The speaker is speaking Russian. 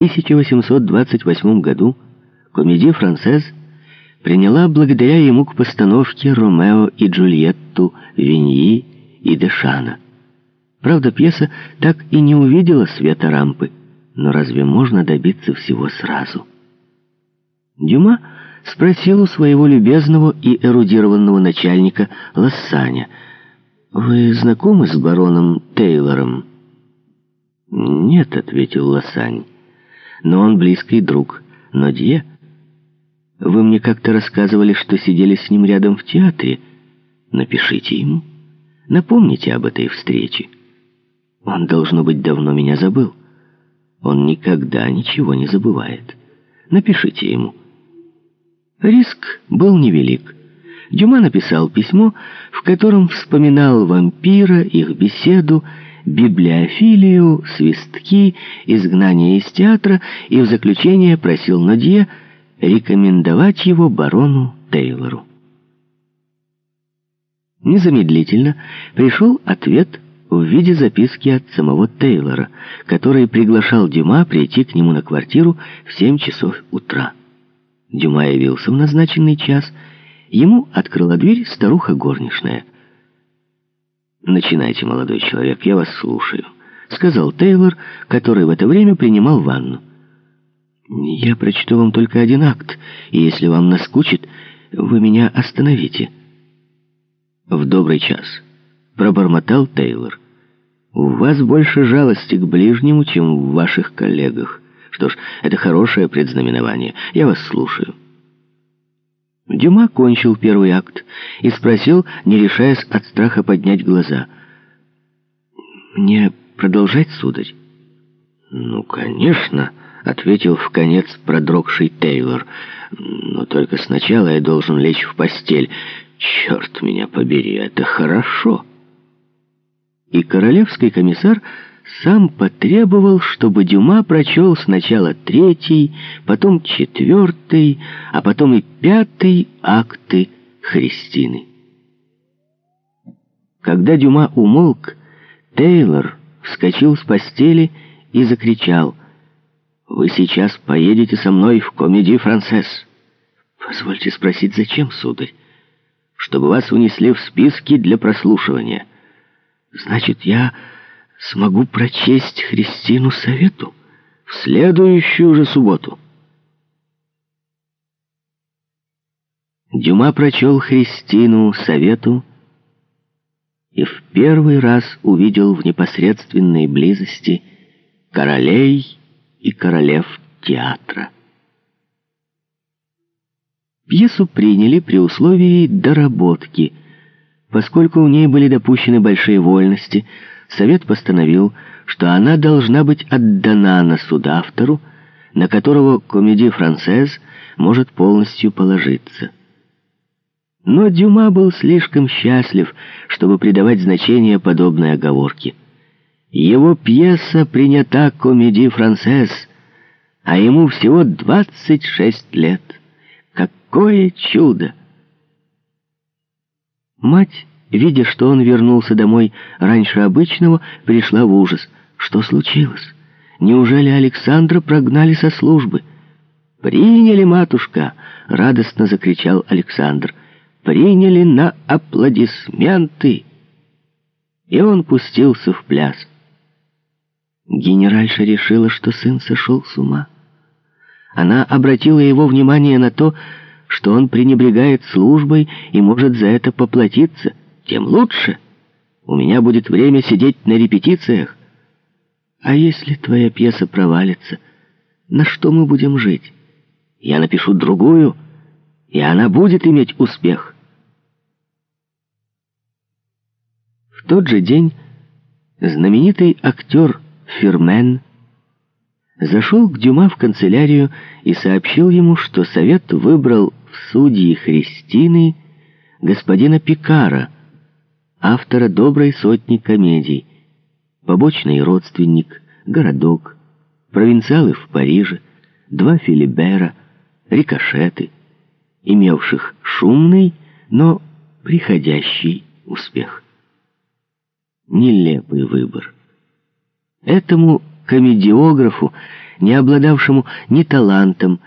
В 1828 году комедия «Францез» приняла благодаря ему к постановке «Ромео и Джульетту» Виньи и Дешана. Правда, пьеса так и не увидела света рампы, но разве можно добиться всего сразу? Дюма спросил у своего любезного и эрудированного начальника Лассаня, «Вы знакомы с бароном Тейлором?» «Нет», — ответил Лассань но он близкий друг. Но Дье... Вы мне как-то рассказывали, что сидели с ним рядом в театре. Напишите ему. Напомните об этой встрече. Он, должно быть, давно меня забыл. Он никогда ничего не забывает. Напишите ему. Риск был невелик. Дюма написал письмо, в котором вспоминал вампира, их беседу, библиофилию, свистки, изгнание из театра и в заключение просил Нодье рекомендовать его барону Тейлору. Незамедлительно пришел ответ в виде записки от самого Тейлора, который приглашал Дюма прийти к нему на квартиру в 7 часов утра. Дюма явился в назначенный час, ему открыла дверь старуха горничная — «Начинайте, молодой человек, я вас слушаю», — сказал Тейлор, который в это время принимал ванну. «Я прочту вам только один акт, и если вам наскучит, вы меня остановите». «В добрый час», — пробормотал Тейлор. «У вас больше жалости к ближнему, чем в ваших коллегах. Что ж, это хорошее предзнаменование. Я вас слушаю». Дюма кончил первый акт и спросил, не решаясь от страха поднять глаза. «Мне продолжать, сударь?» «Ну, конечно», — ответил в конец продрогший Тейлор. «Но только сначала я должен лечь в постель. Черт меня побери, это хорошо!» И королевский комиссар сам потребовал, чтобы Дюма прочел сначала третий, потом четвертый, а потом и пятый акты Христины. Когда Дюма умолк, Тейлор вскочил с постели и закричал «Вы сейчас поедете со мной в комедии «Францесс». «Позвольте спросить, зачем, сударь?» «Чтобы вас унесли в списки для прослушивания». «Значит, я...» смогу прочесть Христину Совету в следующую же субботу. Дюма прочел Христину Совету и в первый раз увидел в непосредственной близости королей и королев театра. Пьесу приняли при условии доработки, поскольку у ней были допущены большие вольности – Совет постановил, что она должна быть отдана на суд автору, на которого комедия «Францез» может полностью положиться. Но Дюма был слишком счастлив, чтобы придавать значение подобной оговорке. Его пьеса принята комедии «Францез», а ему всего 26 лет. Какое чудо! Мать видя, что он вернулся домой раньше обычного, пришла в ужас. Что случилось? Неужели Александра прогнали со службы? «Приняли, матушка!» — радостно закричал Александр. «Приняли на аплодисменты!» И он пустился в пляс. Генеральша решила, что сын сошел с ума. Она обратила его внимание на то, что он пренебрегает службой и может за это поплатиться — тем лучше. У меня будет время сидеть на репетициях. А если твоя пьеса провалится, на что мы будем жить? Я напишу другую, и она будет иметь успех. В тот же день знаменитый актер Фермен зашел к Дюма в канцелярию и сообщил ему, что совет выбрал в судьи Христины господина Пикара, автора доброй сотни комедий, побочный родственник, городок, провинциалы в Париже, два Филибера, рикошеты, имевших шумный, но приходящий успех. Нелепый выбор. Этому комедиографу не обладавшему ни талантом,